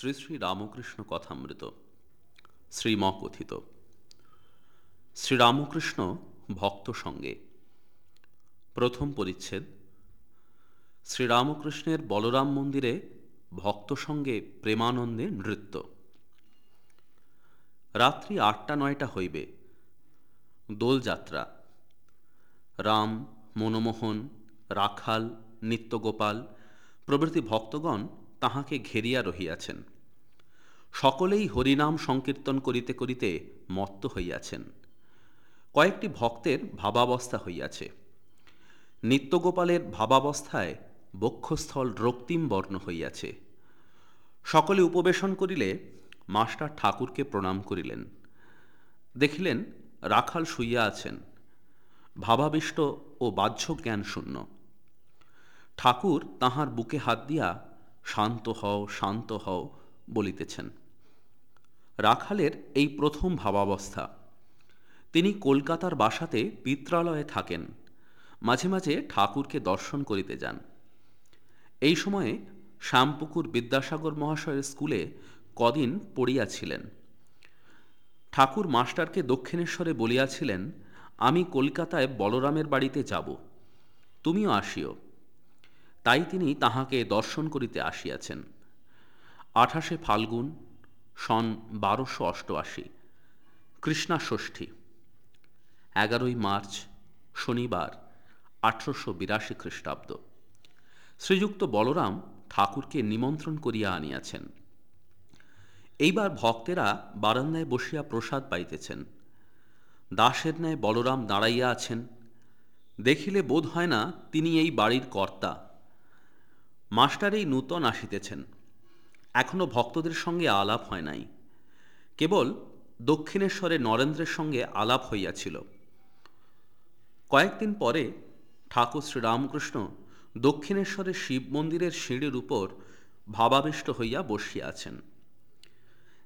শ্রী শ্রী রামকৃষ্ণ কথামৃত শ্রীম কথিত শ্রীরামকৃষ্ণ ভক্ত সঙ্গে। প্রথম পরিচ্ছেদ। শ্রীরামকৃষ্ণের বলরাম মন্দিরে ভক্ত সঙ্গে প্রেমানন্দে নৃত্য। রাত্রি আটটা নয়টা হইবে। দোলযাত্রা রাম, মনমোহন, রাখাল, নিত্যগোপাল প্রভৃতি ভক্তগণ তাহাকে ঘেরিয়া রহিয়াছেন। সকলেই হরিনাম সংকীর্তন করিতে করিতে মত্ত হইয়াছেন। কয়েকটি ভক্তের ভাবাবস্থা হইয়াছে। নিত্যগোপালের ভাবাবস্থায় বক্ষস্থল রক্তিম বর্ণ হইয়াছে। সকলে উপবেশন করিলে মাস্টার ঠাকুরকে প্রণাম করিলেন। দেখিলেন, রাখাল শুইয়া আছেন। ভাবাবিষ্ট ও বাহ্য জ্ঞান শূন্য ঠাকুর তাহার বুকে হাত দিয়া শান্ত হও শান্ত হও বলিতেছেন। রাখালের এই প্রথম ভাবাবস্থা। তিনি কলকাতার বাসাতে পিত্রালয়ে থাকেন। মাঝে মাঝে ঠাকুরকে দর্শন করিতে যান। এই সময়ে শ্যামপুকুর বিদ্যাসাগর মহাশয়ের স্কুলে কদিন পড়িয়াছিলেন। ঠাকুর মাস্টারকে দক্ষিণেশ্বরে বলিয়াছিলেন, আমি কলকাতায় বলরামের বাড়িতে যাব। তুমিও আসিও। তাই তিনি তাহাকে দর্শন করিতে আসিয়াছেন। আঠাশে ফাল্গুন, সন বারোশো অষ্টআশি, কৃষ্ণা ষষ্ঠী, এগারোই মার্চ, শনিবার, আঠারোশো বিরাশি খ্রিস্টাব্দ। শ্রীযুক্ত বলরাম ঠাকুরকে নিমন্ত্রণ করিয়া আনিয়াছেন। এইবার ভক্তেরা বারান্দায় বসিয়া প্রসাদ পাইতেছেন। দাসের ন্যায় বলরাম দাঁড়াইয়া আছেন। দেখিলে বোধ হয় না তিনি এই বাড়ির কর্তা। মাস্টারেই নূতন আসিতেছেন। এখনও ভক্তদের সঙ্গে আলাপ হয় নাই। কেবল দক্ষিণেশ্বরে নরেন্দ্রের সঙ্গে আলাপ হইয়াছিল। কয়েকদিন পরে ঠাকুর শ্রীরামকৃষ্ণ দক্ষিণেশ্বরের শিব মন্দিরের সিঁড়ির উপর ভাবাবিষ্ট হইয়া বসিয়া আছেন।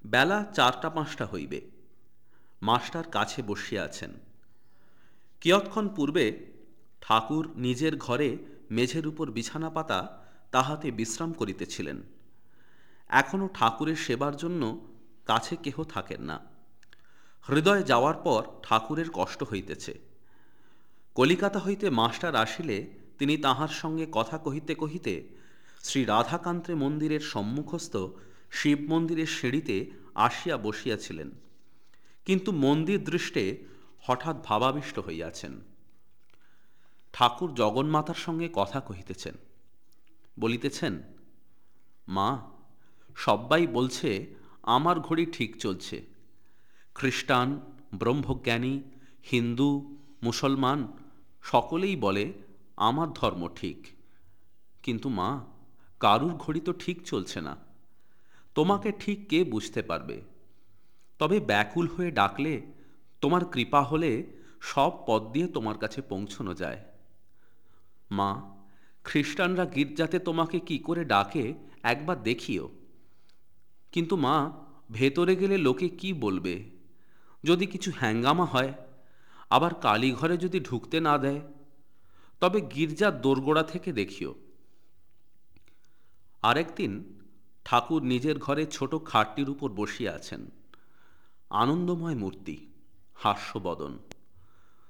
বেলা চারটা পাঁচটা হইবে। মাস্টার কাছে বসিয়া আছেন। কিয়ৎক্ষণ পূর্বে ঠাকুর নিজের ঘরে মেঝের উপর বিছানা পাতা তাহাতে বিশ্রাম করিতেছিলেন। এখনও ঠাকুরের সেবার জন্য কাছে কেহ থাকেন না। হৃদয় যাওয়ার পর ঠাকুরের কষ্ট হইতেছে। কলিকাতা হইতে মাস্টার আসিলে তিনি তাহার সঙ্গে কথা কহিতে কহিতে শ্রী রাধাকান্তে মন্দিরের সম্মুখস্থ শিব মন্দিরের সিঁড়িতে আসিয়া বসিয়াছিলেন। কিন্তু মন্দির দৃষ্টে হঠাৎ ভাবাবিষ্ট হইয়াছেন। ঠাকুর জগন্মাতার সঙ্গে কথা কহিতেছেন। বলিতেছেন, মা, সব্বাই বলছে, আমার ঘড়ি ঠিক চলছে। খ্রিস্টান, ব্রহ্মজ্ঞানী, হিন্দু, মুসলমান, সকলেই বলে, আমার ধর্ম ঠিক। কিন্তু মা, কারুর ঘড়ি তো ঠিক চলছে না। তোমাকে ঠিক কে বুঝতে পারবে? তবে ব্যাকুল হয়ে ডাকলে, তোমার কৃপা হলে সব পদ দিয়ে তোমার কাছে পৌঁছনো যায়। মা খ্রিস্টানরা গির্জাতে তোমাকে কি করে ডাকে, একবার দেখিও। কিন্তু মা, ভেতরে গেলে লোকে কি বলবে? যদি কিছু হ্যাঙ্গামা হয়, আবার কালীঘরে যদি ঢুকতে না দেয়, তবে গির্জার দোরগোড়া থেকে দেখিও। আরেকদিন ঠাকুর নিজের ঘরে ছোট খাটটির উপর বসিয়া আছেন। আনন্দময় মূর্তি, হাস্যবদন।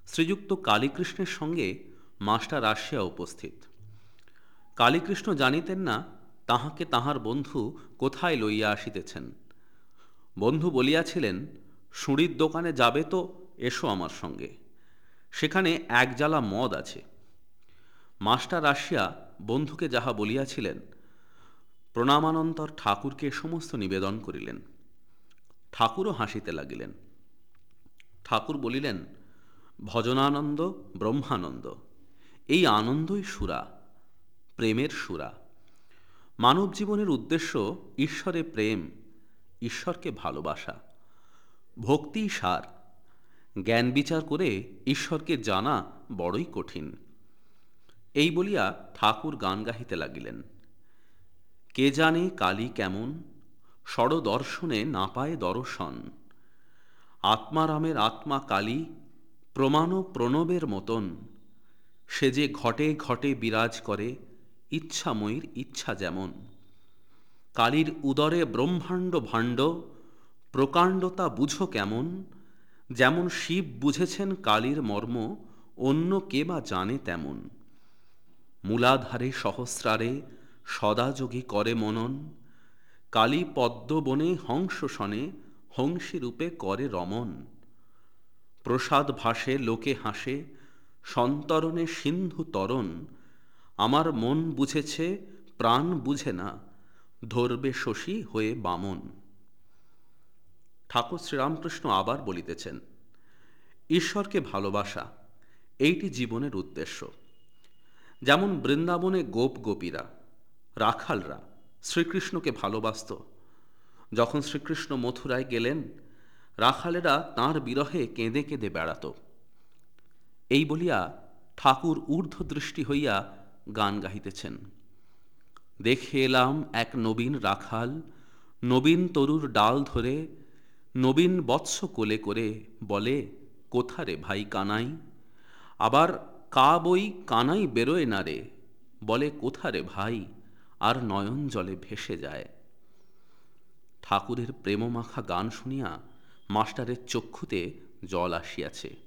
শ্রীযুক্ত কালীকৃষ্ণের সঙ্গে মাস্টার আসিয়া উপস্থিত। কালীকৃষ্ণ জানিতেন না, তাহাকে তাহার বন্ধু কোথায় লইয়া আসিতেছেন। বন্ধু বলিয়াছিলেন, সুঁড়ির দোকানে যাবে তো, এসো আমার সঙ্গে। সেখানে এক জ্বালা মদ আছে। মাস্টার আসিয়া বন্ধুকে যাহা বলিয়াছিলেন, প্রণামানন্তর ঠাকুরকে সমস্ত নিবেদন করিলেন। ঠাকুরও হাসিতে লাগিলেন। ঠাকুর বলিলেন, ভজনানন্দ, ব্রহ্মানন্দ, এই আনন্দই সুরা। প্রেমের সুরা। মানব জীবনের উদ্দেশ্য ঈশ্বরে প্রেম, ঈশ্বরকে ভালোবাসা। ভক্তি সার। জ্ঞান বিচার করে ঈশ্বরকে জানা বড়ই কঠিন। এই বলিয়া ঠাকুর গান গাহিতে লাগিলেন। কে জানে কালী কেমন? দর্শনে না পায় দর্শন। আত্মারামের আত্মা কালী প্রমাণ প্রণবের মতন। সে যে ঘটে ঘটে বিরাজ করে ইচ্ছাময়ীর ইচ্ছা যেমন। কালীর উদরে ব্রহ্মাণ্ড ভাণ্ড, প্রকাণ্ডতা বুঝো কেমন? যেমন শিব বুঝেছেন কালীর মর্ম, অন্য কে বা জানে তেমন। মূলাধারে সহস্রারে সদাযোগী করে মনন। কালী পদ্মবনে হংস শনে হংসী রূপে করে রমন। প্রসাদ ভাসে, লোকে হাসে, সন্তরণে সিন্ধু তরণ। আমার মন বুঝেছে, প্রাণ বুঝে না, ধরবে শশী হয়ে বামন। ঠাকুর শ্রীরামকৃষ্ণ আবার বলিতেছেন, ঈশ্বরকে ভালোবাসা, এইটি জীবনের উদ্দেশ্য। যেমন বৃন্দাবনে গোপ গোপীরা, রাখালরা শ্রীকৃষ্ণকে ভালোবাসত, যখন শ্রীকৃষ্ণ মথুরায় গেলেন, রাখালেরা তাঁর বিরহে কেঁদে কেঁদে বেড়াত। এই বলিয়া ঠাকুর ঊর্ধ্বদৃষ্টি হইয়া গান গাহিতেছেন। দেখে এলাম এক নবীন রাখাল, নবীন তরুর ডাল ধরে, নবীন বৎস কোলে করে বলে কোথারে ভাই কানাই? আবার কা বই কানাই বেরোয় না রে? বলে কোথারে ভাই? আর নয়ন জলে ভেসে যায়। ঠাকুরের প্রেমমাখা গান শুনিয়া মাস্টারের চক্ষুতে জল আসিয়াছে।